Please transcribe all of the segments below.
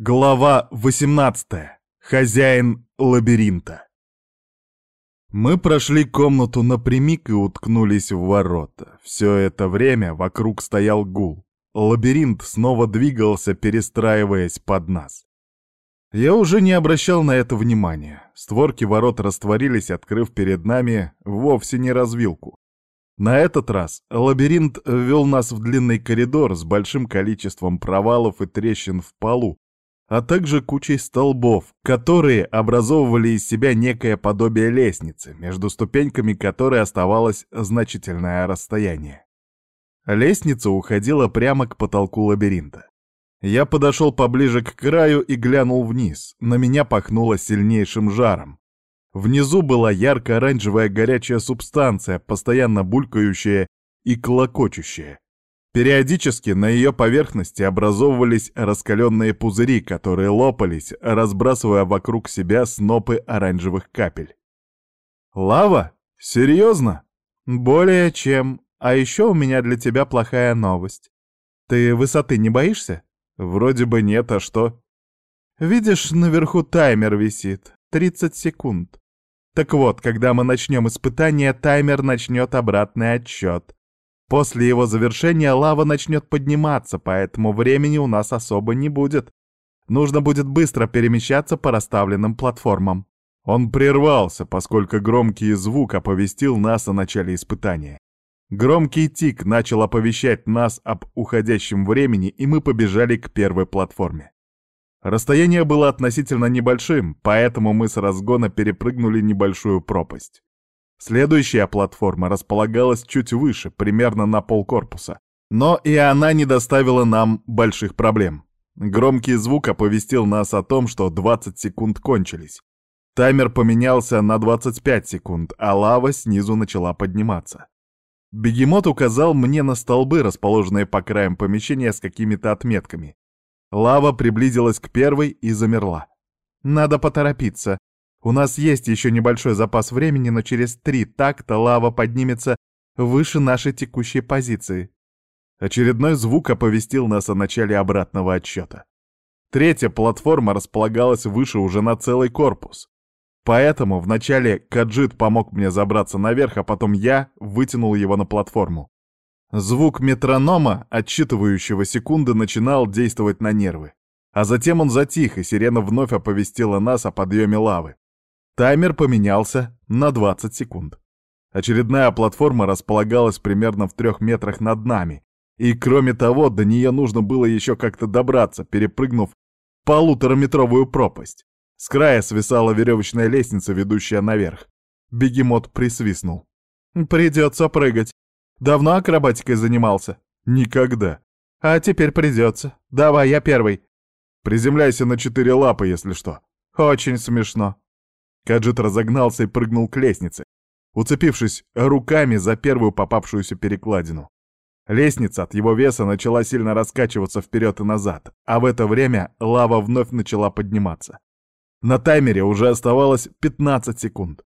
Глава 18. Хозяин лабиринта. Мы прошли комнату напрямик и уткнулись в ворота. Все это время вокруг стоял гул. Лабиринт снова двигался, перестраиваясь под нас. Я уже не обращал на это внимания. Створки ворот растворились, открыв перед нами вовсе не развилку. На этот раз лабиринт вел нас в длинный коридор с большим количеством провалов и трещин в полу, а также кучей столбов, которые образовывали из себя некое подобие лестницы, между ступеньками которой оставалось значительное расстояние. Лестница уходила прямо к потолку лабиринта. Я подошел поближе к краю и глянул вниз. На меня пахнуло сильнейшим жаром. Внизу была ярко-оранжевая горячая субстанция, постоянно булькающая и клокочущая. Периодически на ее поверхности образовывались раскаленные пузыри, которые лопались, разбрасывая вокруг себя снопы оранжевых капель. «Лава? Серьезно?» «Более чем. А еще у меня для тебя плохая новость. Ты высоты не боишься?» «Вроде бы нет, а что?» «Видишь, наверху таймер висит. 30 секунд. Так вот, когда мы начнем испытание, таймер начнет обратный отсчет. После его завершения лава начнет подниматься, поэтому времени у нас особо не будет. Нужно будет быстро перемещаться по расставленным платформам. Он прервался, поскольку громкий звук оповестил нас о начале испытания. Громкий тик начал оповещать нас об уходящем времени, и мы побежали к первой платформе. Расстояние было относительно небольшим, поэтому мы с разгона перепрыгнули небольшую пропасть. Следующая платформа располагалась чуть выше, примерно на полкорпуса. Но и она не доставила нам больших проблем. Громкий звук оповестил нас о том, что 20 секунд кончились. Таймер поменялся на 25 секунд, а лава снизу начала подниматься. Бегемот указал мне на столбы, расположенные по краям помещения с какими-то отметками. Лава приблизилась к первой и замерла. «Надо поторопиться. У нас есть еще небольшой запас времени, но через три такта лава поднимется выше нашей текущей позиции. Очередной звук оповестил нас о начале обратного отсчета. Третья платформа располагалась выше уже на целый корпус. Поэтому вначале Каджит помог мне забраться наверх, а потом я вытянул его на платформу. Звук метронома, отсчитывающего секунды, начинал действовать на нервы. А затем он затих, и сирена вновь оповестила нас о подъеме лавы. Таймер поменялся на 20 секунд. Очередная платформа располагалась примерно в трех метрах над нами, и кроме того, до нее нужно было еще как-то добраться, перепрыгнув полутораметровую пропасть. С края свисала веревочная лестница, ведущая наверх. Бегемот присвистнул. «Придется прыгать. Давно акробатикой занимался?» «Никогда». «А теперь придется. Давай, я первый». «Приземляйся на четыре лапы, если что». «Очень смешно». Каджит разогнался и прыгнул к лестнице, уцепившись руками за первую попавшуюся перекладину. Лестница от его веса начала сильно раскачиваться вперед и назад, а в это время лава вновь начала подниматься. На таймере уже оставалось 15 секунд.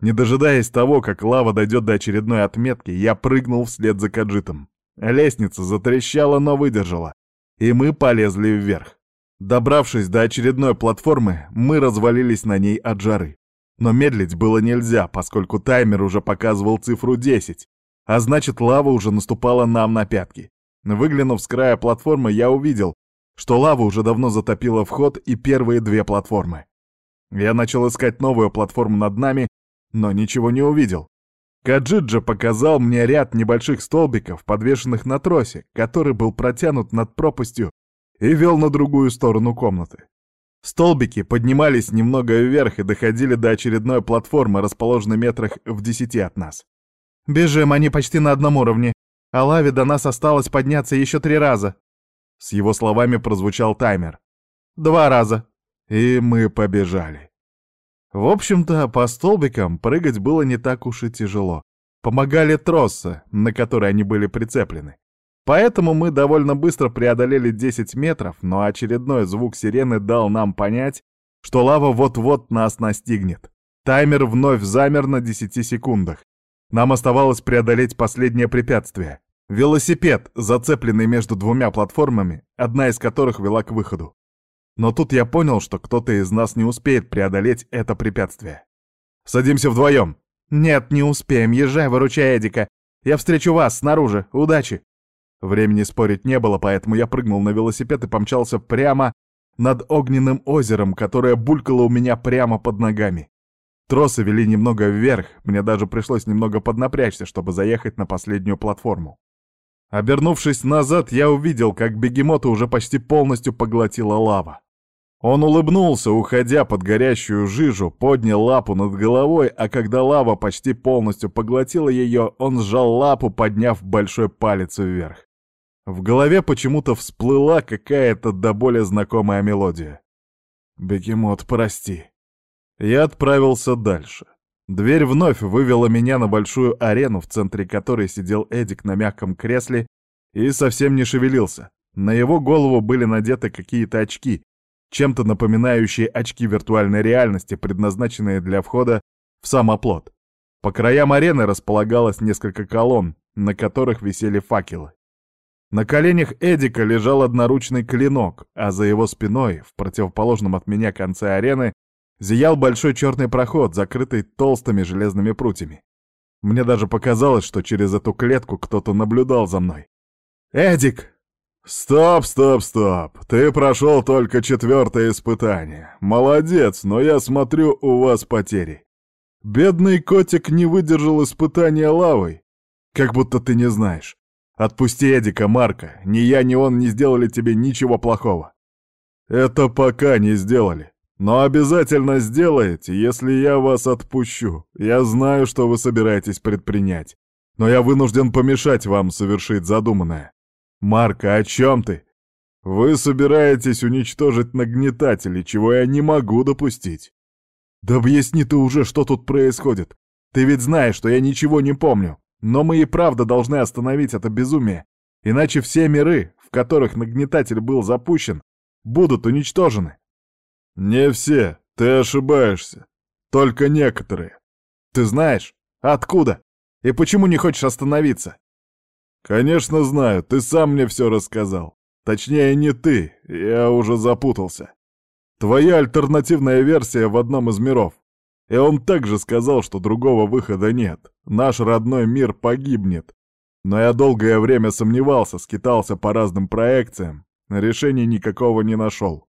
Не дожидаясь того, как лава дойдет до очередной отметки, я прыгнул вслед за Каджитом. Лестница затрещала, но выдержала, и мы полезли вверх. Добравшись до очередной платформы, мы развалились на ней от жары. Но медлить было нельзя, поскольку таймер уже показывал цифру 10, а значит лава уже наступала нам на пятки. Выглянув с края платформы, я увидел, что лава уже давно затопила вход и первые две платформы. Я начал искать новую платформу над нами, но ничего не увидел. Каджиджа показал мне ряд небольших столбиков, подвешенных на тросе, который был протянут над пропастью и вел на другую сторону комнаты. Столбики поднимались немного вверх и доходили до очередной платформы, расположенной метрах в десяти от нас. «Бежим, они почти на одном уровне, а лаве до нас осталось подняться еще три раза». С его словами прозвучал таймер. «Два раза». И мы побежали. В общем-то, по столбикам прыгать было не так уж и тяжело. Помогали тросы, на которые они были прицеплены. Поэтому мы довольно быстро преодолели 10 метров, но очередной звук сирены дал нам понять, что лава вот-вот нас настигнет. Таймер вновь замер на 10 секундах. Нам оставалось преодолеть последнее препятствие. Велосипед, зацепленный между двумя платформами, одна из которых вела к выходу. Но тут я понял, что кто-то из нас не успеет преодолеть это препятствие. «Садимся вдвоем!» «Нет, не успеем. Езжай, выручай Эдика. Я встречу вас снаружи. Удачи!» Времени спорить не было, поэтому я прыгнул на велосипед и помчался прямо над огненным озером, которое булькало у меня прямо под ногами. Тросы вели немного вверх, мне даже пришлось немного поднапрячься, чтобы заехать на последнюю платформу. Обернувшись назад, я увидел, как бегемота уже почти полностью поглотила лава. Он улыбнулся, уходя под горящую жижу, поднял лапу над головой, а когда лава почти полностью поглотила ее, он сжал лапу, подняв большой палец вверх. В голове почему-то всплыла какая-то до боли знакомая мелодия. «Бегемот, прости». Я отправился дальше. Дверь вновь вывела меня на большую арену, в центре которой сидел Эдик на мягком кресле и совсем не шевелился. На его голову были надеты какие-то очки, чем-то напоминающие очки виртуальной реальности, предназначенные для входа в сам оплот. По краям арены располагалось несколько колонн, на которых висели факелы. На коленях Эдика лежал одноручный клинок, а за его спиной, в противоположном от меня конце арены, зиял большой черный проход, закрытый толстыми железными прутьями. Мне даже показалось, что через эту клетку кто-то наблюдал за мной. «Эдик!» «Стоп, стоп, стоп! Ты прошел только четвертое испытание. Молодец, но я смотрю, у вас потери. Бедный котик не выдержал испытания лавой. Как будто ты не знаешь. Отпусти Эдика, Марка. Ни я, ни он не сделали тебе ничего плохого. Это пока не сделали. Но обязательно сделаете, если я вас отпущу. Я знаю, что вы собираетесь предпринять. Но я вынужден помешать вам совершить задуманное. Марка, о чем ты? Вы собираетесь уничтожить нагнетатели, чего я не могу допустить. Да объясни ты уже, что тут происходит. Ты ведь знаешь, что я ничего не помню. Но мы и правда должны остановить это безумие, иначе все миры, в которых нагнетатель был запущен, будут уничтожены. Не все, ты ошибаешься. Только некоторые. Ты знаешь, откуда? И почему не хочешь остановиться? Конечно знаю, ты сам мне все рассказал. Точнее, не ты, я уже запутался. Твоя альтернативная версия в одном из миров. И он также сказал, что другого выхода нет. Наш родной мир погибнет. Но я долгое время сомневался, скитался по разным проекциям, решения никакого не нашел.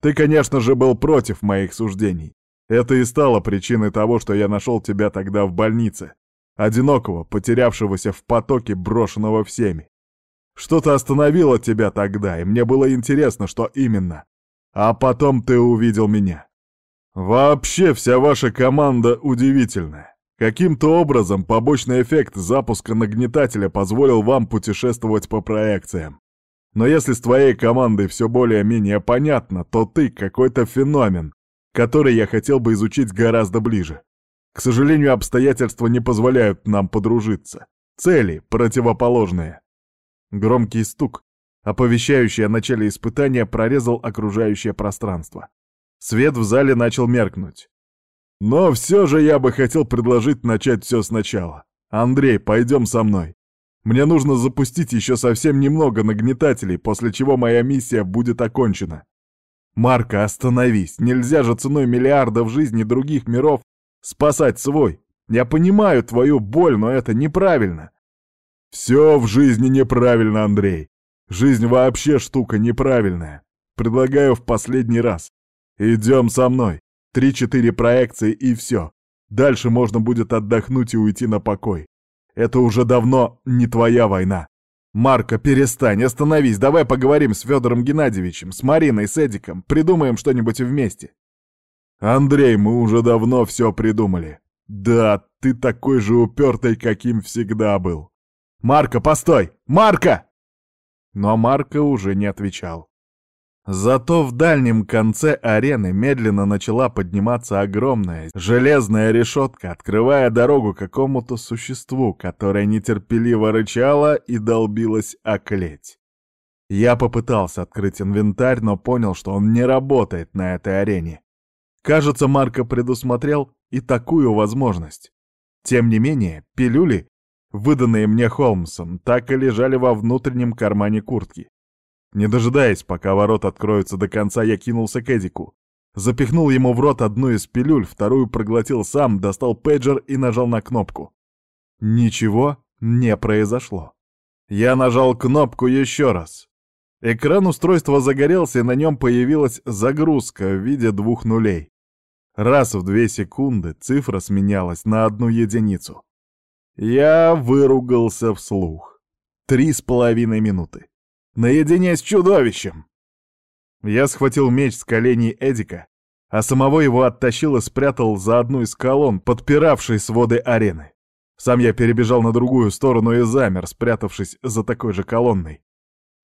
Ты, конечно же, был против моих суждений. Это и стало причиной того, что я нашел тебя тогда в больнице, одинокого, потерявшегося в потоке, брошенного всеми. Что-то остановило тебя тогда, и мне было интересно, что именно. А потом ты увидел меня. Вообще вся ваша команда удивительная. Каким-то образом побочный эффект запуска нагнетателя позволил вам путешествовать по проекциям. Но если с твоей командой все более-менее понятно, то ты какой-то феномен, который я хотел бы изучить гораздо ближе. К сожалению, обстоятельства не позволяют нам подружиться. Цели противоположные. Громкий стук, оповещающий о начале испытания, прорезал окружающее пространство. Свет в зале начал меркнуть. Но все же я бы хотел предложить начать все сначала. Андрей, пойдем со мной. Мне нужно запустить еще совсем немного нагнетателей, после чего моя миссия будет окончена. Марка, остановись. Нельзя же ценой миллиардов жизней других миров спасать свой. Я понимаю твою боль, но это неправильно. Все в жизни неправильно, Андрей. Жизнь вообще штука неправильная. Предлагаю в последний раз. «Идем со мной. Три-четыре проекции и все. Дальше можно будет отдохнуть и уйти на покой. Это уже давно не твоя война. Марка, перестань, остановись, давай поговорим с Федором Геннадьевичем, с Мариной, с Эдиком, придумаем что-нибудь вместе». «Андрей, мы уже давно все придумали. Да, ты такой же упертый, каким всегда был. Марка, постой! Марка!» Но Марка уже не отвечал. Зато в дальнем конце арены медленно начала подниматься огромная железная решетка, открывая дорогу какому-то существу, которое нетерпеливо рычало и долбилось о клеть. Я попытался открыть инвентарь, но понял, что он не работает на этой арене. Кажется, Марко предусмотрел и такую возможность. Тем не менее, пилюли, выданные мне Холмсом, так и лежали во внутреннем кармане куртки. Не дожидаясь, пока ворот откроются до конца, я кинулся к Эдику. Запихнул ему в рот одну из пилюль, вторую проглотил сам, достал пейджер и нажал на кнопку. Ничего не произошло. Я нажал кнопку еще раз. Экран устройства загорелся, и на нем появилась загрузка в виде двух нулей. Раз в две секунды цифра сменялась на одну единицу. Я выругался вслух. Три с половиной минуты. Наедине с чудовищем! Я схватил меч с коленей Эдика, а самого его оттащил и спрятал за одну из колонн, подпиравшей своды арены. Сам я перебежал на другую сторону и замер, спрятавшись за такой же колонной.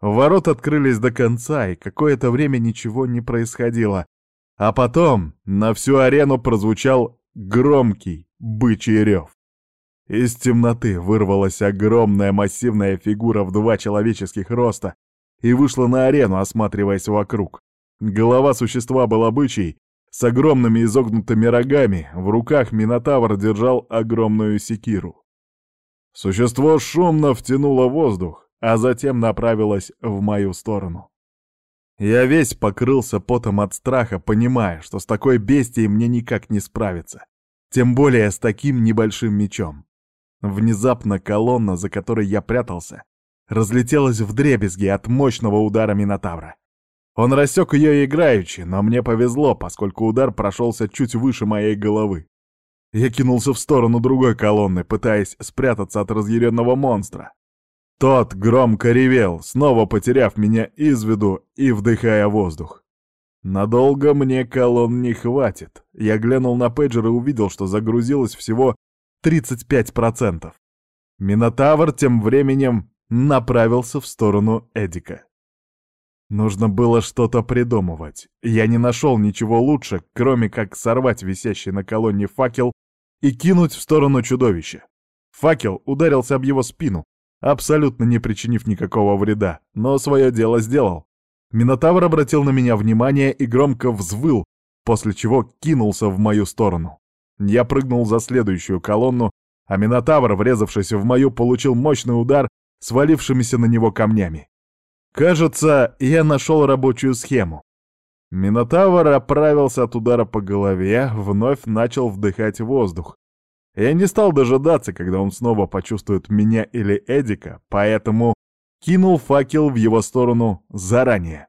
Ворот открылись до конца, и какое-то время ничего не происходило. А потом на всю арену прозвучал громкий бычий рев. Из темноты вырвалась огромная массивная фигура в два человеческих роста и вышла на арену, осматриваясь вокруг. Голова существа была бычьей, с огромными изогнутыми рогами, в руках Минотавр держал огромную секиру. Существо шумно втянуло воздух, а затем направилось в мою сторону. Я весь покрылся потом от страха, понимая, что с такой бестией мне никак не справиться, тем более с таким небольшим мечом. Внезапно колонна, за которой я прятался, разлетелась в дребезги от мощного удара Минотавра. Он рассек ее играючи, но мне повезло, поскольку удар прошелся чуть выше моей головы. Я кинулся в сторону другой колонны, пытаясь спрятаться от разъяренного монстра. Тот громко ревел, снова потеряв меня из виду и вдыхая воздух. Надолго мне колонн не хватит. Я глянул на пейджер и увидел, что загрузилось всего 35%. Минотавр тем временем направился в сторону Эдика. Нужно было что-то придумывать. Я не нашел ничего лучше, кроме как сорвать висящий на колонне факел и кинуть в сторону чудовища. Факел ударился об его спину, абсолютно не причинив никакого вреда, но свое дело сделал. Минотавр обратил на меня внимание и громко взвыл, после чего кинулся в мою сторону. Я прыгнул за следующую колонну, а Минотавр, врезавшись в мою, получил мощный удар свалившимися на него камнями. Кажется, я нашел рабочую схему. Минотавр оправился от удара по голове, вновь начал вдыхать воздух. Я не стал дожидаться, когда он снова почувствует меня или Эдика, поэтому кинул факел в его сторону заранее.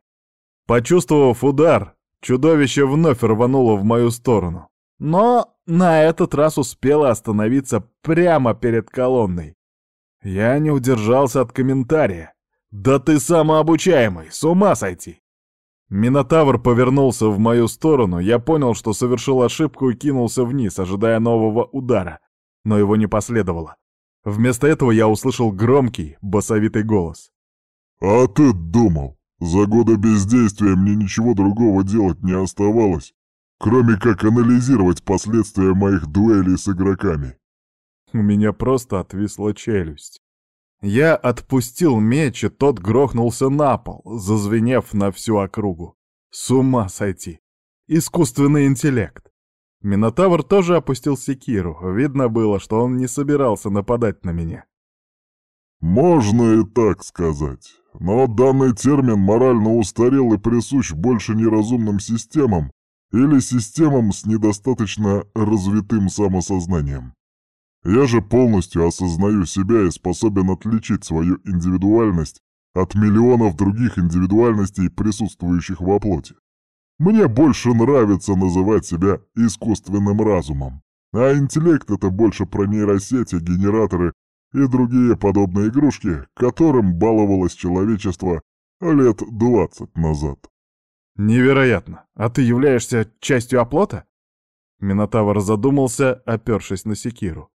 Почувствовав удар, чудовище вновь рвануло в мою сторону. Но на этот раз успела остановиться прямо перед колонной. Я не удержался от комментария. «Да ты самообучаемый, с ума сойти!» Минотавр повернулся в мою сторону, я понял, что совершил ошибку и кинулся вниз, ожидая нового удара, но его не последовало. Вместо этого я услышал громкий, басовитый голос. «А ты думал, за годы бездействия мне ничего другого делать не оставалось, кроме как анализировать последствия моих дуэлей с игроками. У меня просто отвисла челюсть. Я отпустил меч, и тот грохнулся на пол, зазвенев на всю округу. С ума сойти. Искусственный интеллект. Минотавр тоже опустил секиру. Видно было, что он не собирался нападать на меня. Можно и так сказать. Но данный термин морально устарел и присущ больше неразумным системам, или системам с недостаточно развитым самосознанием. Я же полностью осознаю себя и способен отличить свою индивидуальность от миллионов других индивидуальностей, присутствующих во плоти. Мне больше нравится называть себя искусственным разумом, а интеллект — это больше про нейросети, генераторы и другие подобные игрушки, которым баловалось человечество лет двадцать назад. «Невероятно! А ты являешься частью оплота?» Минотавр задумался, опершись на секиру.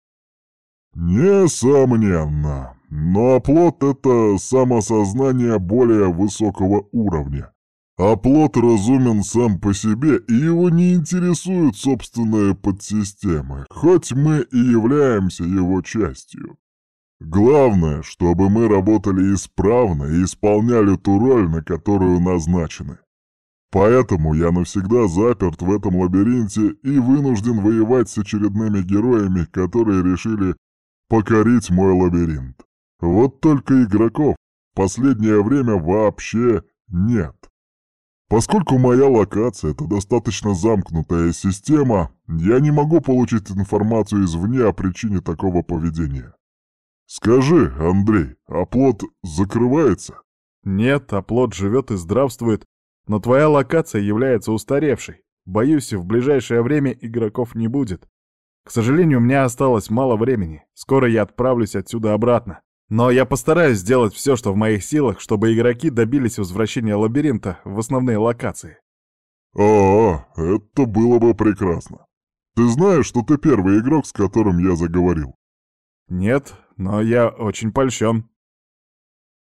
«Несомненно. Но оплот — это самосознание более высокого уровня. Оплот разумен сам по себе, и его не интересуют собственные подсистемы, хоть мы и являемся его частью. Главное, чтобы мы работали исправно и исполняли ту роль, на которую назначены. Поэтому я навсегда заперт в этом лабиринте и вынужден воевать с очередными героями, которые решили покорить мой лабиринт. Вот только игроков в последнее время вообще нет. Поскольку моя локация — это достаточно замкнутая система, я не могу получить информацию извне о причине такого поведения. Скажи, Андрей, оплот закрывается? Нет, оплот живет и здравствует, но твоя локация является устаревшей. Боюсь, в ближайшее время игроков не будет. К сожалению, у меня осталось мало времени. Скоро я отправлюсь отсюда обратно. Но я постараюсь сделать все, что в моих силах, чтобы игроки добились возвращения лабиринта в основные локации. А, это было бы прекрасно. Ты знаешь, что ты первый игрок, с которым я заговорил? Нет, но я очень польщен.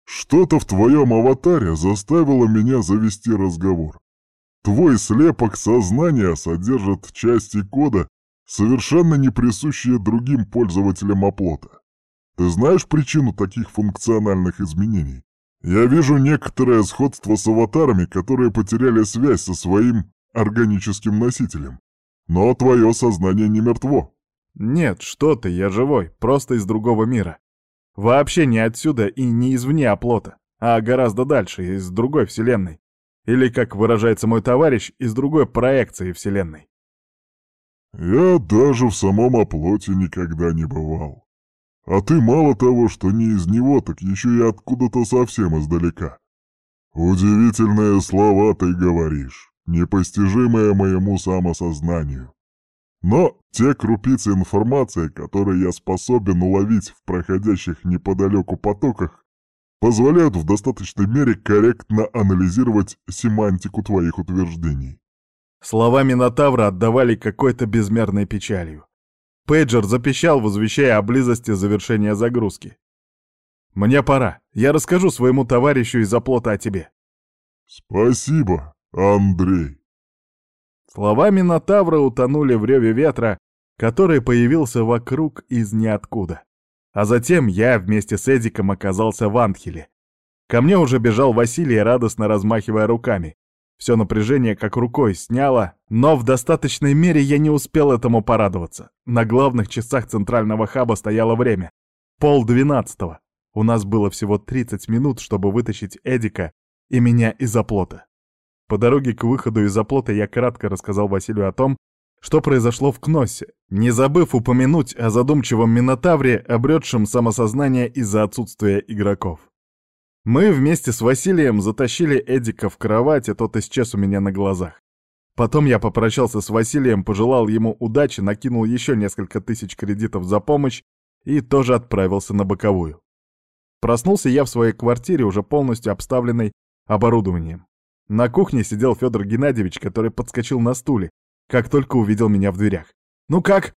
Что-то в твоем аватаре заставило меня завести разговор. Твой слепок сознания содержит части кода, совершенно не присущие другим пользователям оплота. Ты знаешь причину таких функциональных изменений? Я вижу некоторое сходство с аватарами, которые потеряли связь со своим органическим носителем. Но твое сознание не мертво. Нет, что ты, я живой, просто из другого мира. Вообще не отсюда и не извне оплота, а гораздо дальше, из другой вселенной. Или, как выражается мой товарищ, из другой проекции вселенной. Я даже в самом оплоте никогда не бывал. А ты мало того, что не из него, так еще и откуда-то совсем издалека. Удивительные слова ты говоришь, непостижимые моему самосознанию. Но те крупицы информации, которые я способен уловить в проходящих неподалеку потоках, позволяют в достаточной мере корректно анализировать семантику твоих утверждений. Слова Минотавра отдавали какой-то безмерной печалью. Пейджер запищал, возвещая о близости завершения загрузки. «Мне пора. Я расскажу своему товарищу из оплота о тебе». «Спасибо, Андрей». Слова Минотавра утонули в реве ветра, который появился вокруг из ниоткуда. А затем я вместе с Эдиком оказался в Анхеле. Ко мне уже бежал Василий, радостно размахивая руками. Все напряжение как рукой сняло, но в достаточной мере я не успел этому порадоваться. На главных часах центрального хаба стояло время. Пол двенадцатого. У нас было всего 30 минут, чтобы вытащить Эдика и меня из оплота. По дороге к выходу из оплота я кратко рассказал Василию о том, что произошло в Кносе, не забыв упомянуть о задумчивом Минотавре, обретшем самосознание из-за отсутствия игроков. Мы вместе с Василием затащили Эдика в кровать, и тот исчез у меня на глазах. Потом я попрощался с Василием, пожелал ему удачи, накинул еще несколько тысяч кредитов за помощь и тоже отправился на боковую. Проснулся я в своей квартире, уже полностью обставленной оборудованием. На кухне сидел Федор Геннадьевич, который подскочил на стуле, как только увидел меня в дверях. «Ну как?»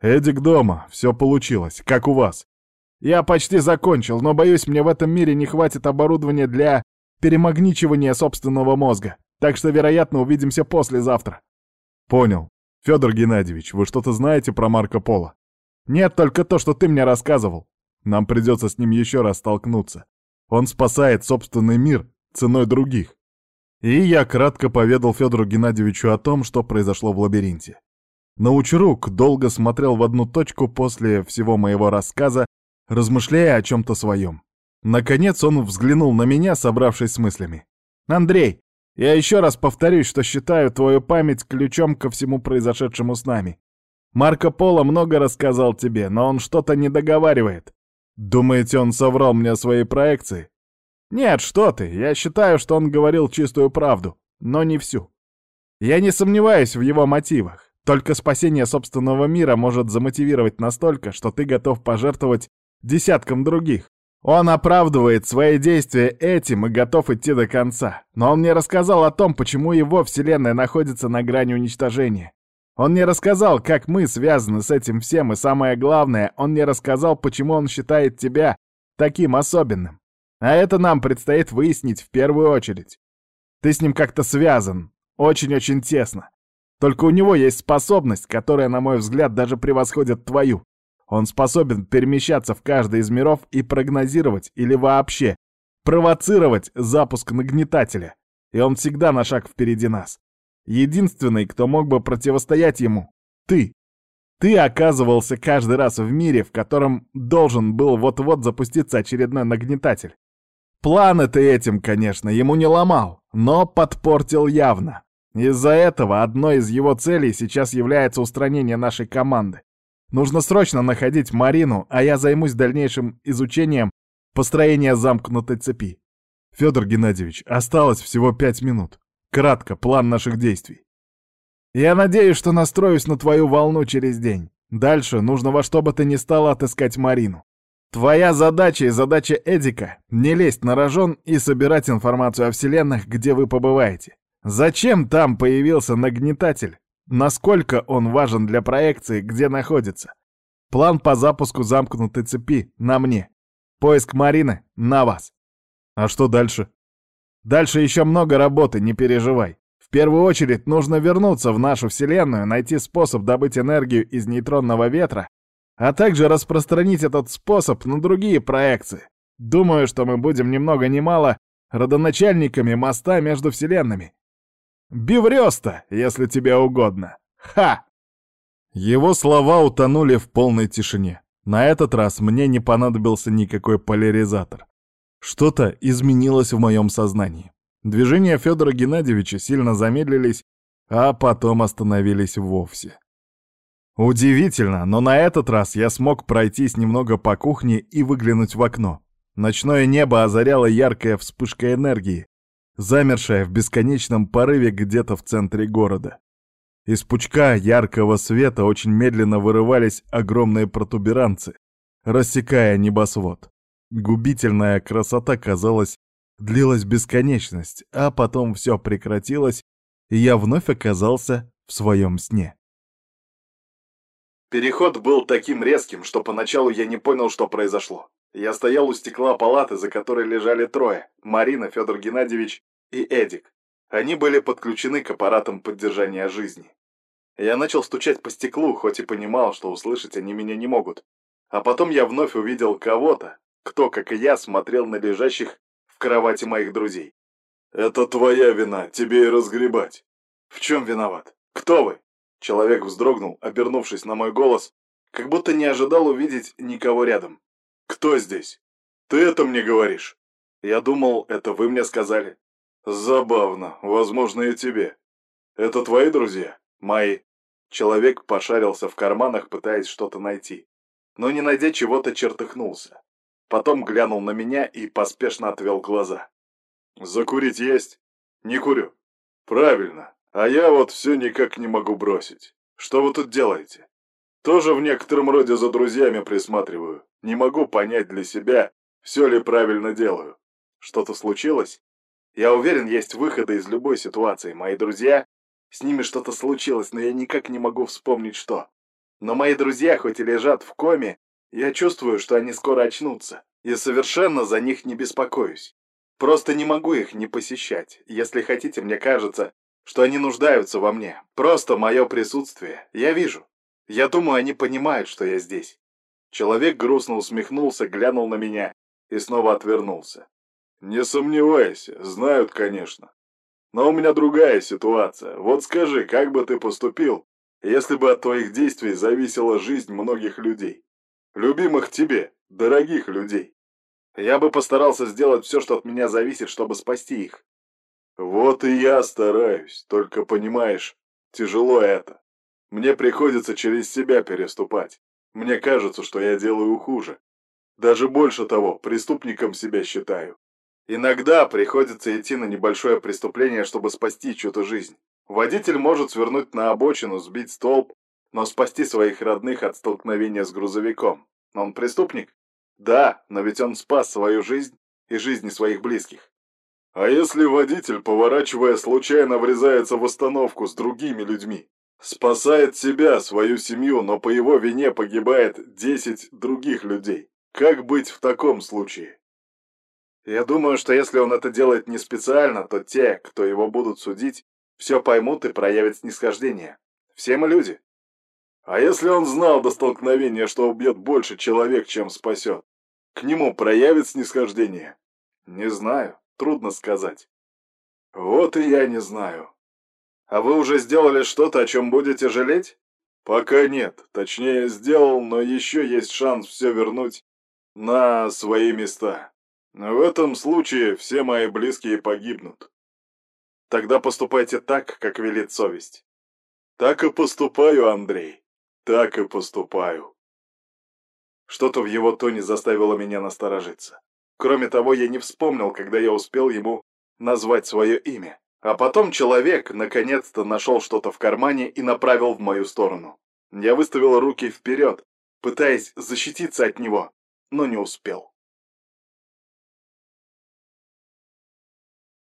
«Эдик дома, все получилось. Как у вас?» Я почти закончил, но боюсь, мне в этом мире не хватит оборудования для перемагничивания собственного мозга. Так что, вероятно, увидимся послезавтра. Понял. Федор Геннадьевич, вы что-то знаете про Марко Поло? Нет, только то, что ты мне рассказывал. Нам придется с ним еще раз столкнуться. Он спасает собственный мир ценой других. И я кратко поведал Федору Геннадьевичу о том, что произошло в лабиринте. Научрук долго смотрел в одну точку после всего моего рассказа, размышляя о чем-то своем. Наконец он взглянул на меня, собравшись с мыслями. «Андрей, я еще раз повторюсь, что считаю твою память ключом ко всему произошедшему с нами. Марко Поло много рассказал тебе, но он что-то не договаривает. Думаете, он соврал мне о своей проекции? Нет, что ты, я считаю, что он говорил чистую правду, но не всю. Я не сомневаюсь в его мотивах. Только спасение собственного мира может замотивировать настолько, что ты готов пожертвовать десяткам других. Он оправдывает свои действия этим и готов идти до конца. Но он не рассказал о том, почему его вселенная находится на грани уничтожения. Он не рассказал, как мы связаны с этим всем, и самое главное, он не рассказал, почему он считает тебя таким особенным. А это нам предстоит выяснить в первую очередь. Ты с ним как-то связан, очень-очень тесно. Только у него есть способность, которая, на мой взгляд, даже превосходит твою. Он способен перемещаться в каждый из миров и прогнозировать или вообще провоцировать запуск нагнетателя. И он всегда на шаг впереди нас. Единственный, кто мог бы противостоять ему — ты. Ты оказывался каждый раз в мире, в котором должен был вот-вот запуститься очередной нагнетатель. Планы ты этим, конечно, ему не ломал, но подпортил явно. Из-за этого одной из его целей сейчас является устранение нашей команды. Нужно срочно находить Марину, а я займусь дальнейшим изучением построения замкнутой цепи. Федор Геннадьевич, осталось всего пять минут. Кратко, план наших действий. Я надеюсь, что настроюсь на твою волну через день. Дальше нужно во что бы то ни стало отыскать Марину. Твоя задача и задача Эдика — не лезть на рожон и собирать информацию о вселенных, где вы побываете. Зачем там появился нагнетатель? Насколько он важен для проекции, где находится? План по запуску замкнутой цепи на мне. Поиск Марины на вас. А что дальше? Дальше еще много работы, не переживай. В первую очередь нужно вернуться в нашу Вселенную, найти способ добыть энергию из нейтронного ветра, а также распространить этот способ на другие проекции. Думаю, что мы будем ни много мало родоначальниками моста между вселенными. Биврёста, если тебе угодно. Ха! Его слова утонули в полной тишине. На этот раз мне не понадобился никакой поляризатор. Что-то изменилось в моем сознании. Движения Федора Геннадьевича сильно замедлились, а потом остановились вовсе. Удивительно, но на этот раз я смог пройтись немного по кухне и выглянуть в окно. Ночное небо озаряло яркая вспышка энергии, замершая в бесконечном порыве где-то в центре города. Из пучка яркого света очень медленно вырывались огромные протуберанцы, рассекая небосвод. Губительная красота, казалось, длилась бесконечность, а потом все прекратилось, и я вновь оказался в своем сне. Переход был таким резким, что поначалу я не понял, что произошло. Я стоял у стекла палаты, за которой лежали трое — Марина, Федор Геннадьевич и Эдик. Они были подключены к аппаратам поддержания жизни. Я начал стучать по стеклу, хоть и понимал, что услышать они меня не могут. А потом я вновь увидел кого-то, кто, как и я, смотрел на лежащих в кровати моих друзей. «Это твоя вина, тебе и разгребать». «В чем виноват? Кто вы?» Человек вздрогнул, обернувшись на мой голос, как будто не ожидал увидеть никого рядом. «Кто здесь? Ты это мне говоришь?» «Я думал, это вы мне сказали». «Забавно, возможно, и тебе. Это твои друзья?» «Мои». Человек пошарился в карманах, пытаясь что-то найти. Но, не найдя чего-то, чертыхнулся. Потом глянул на меня и поспешно отвел глаза. «Закурить есть?» «Не курю». «Правильно. А я вот все никак не могу бросить. Что вы тут делаете?» «Тоже в некотором роде за друзьями присматриваю. Не могу понять для себя, все ли правильно делаю. Что-то случилось? Я уверен, есть выходы из любой ситуации. Мои друзья... С ними что-то случилось, но я никак не могу вспомнить, что. Но мои друзья, хоть и лежат в коме, я чувствую, что они скоро очнутся, и совершенно за них не беспокоюсь. Просто не могу их не посещать. Если хотите, мне кажется, что они нуждаются во мне. Просто мое присутствие. Я вижу. Я думаю, они понимают, что я здесь. Человек грустно усмехнулся, глянул на меня и снова отвернулся. Не сомневайся, знают, конечно. Но у меня другая ситуация. Вот скажи, как бы ты поступил, если бы от твоих действий зависела жизнь многих людей? Любимых тебе, дорогих людей. Я бы постарался сделать все, что от меня зависит, чтобы спасти их. Вот и я стараюсь, только понимаешь, тяжело это. Мне приходится через себя переступать. Мне кажется, что я делаю хуже. Даже больше того, преступником себя считаю. Иногда приходится идти на небольшое преступление, чтобы спасти чью-то жизнь. Водитель может свернуть на обочину, сбить столб, но спасти своих родных от столкновения с грузовиком. Он преступник? Да, но ведь он спас свою жизнь и жизни своих близких. А если водитель, поворачивая, случайно врезается в остановку с другими людьми? Спасает себя, свою семью, но по его вине погибает 10 других людей. Как быть в таком случае? Я думаю, что если он это делает не специально, то те, кто его будут судить, все поймут и проявят снисхождение. Все мы люди. А если он знал до столкновения, что убьет больше человек, чем спасет? К нему проявит снисхождение? Не знаю, трудно сказать. Вот и я не знаю. А вы уже сделали что-то, о чем будете жалеть? Пока нет. Точнее, сделал, но еще есть шанс все вернуть на свои места. В этом случае все мои близкие погибнут. Тогда поступайте так, как велит совесть. Так и поступаю, Андрей. Так и поступаю. Что-то в его тоне заставило меня насторожиться. Кроме того, я не вспомнил, когда я успел ему назвать свое имя. А потом человек наконец-то нашел что-то в кармане и направил в мою сторону. Я выставил руки вперед, пытаясь защититься от него, но не успел.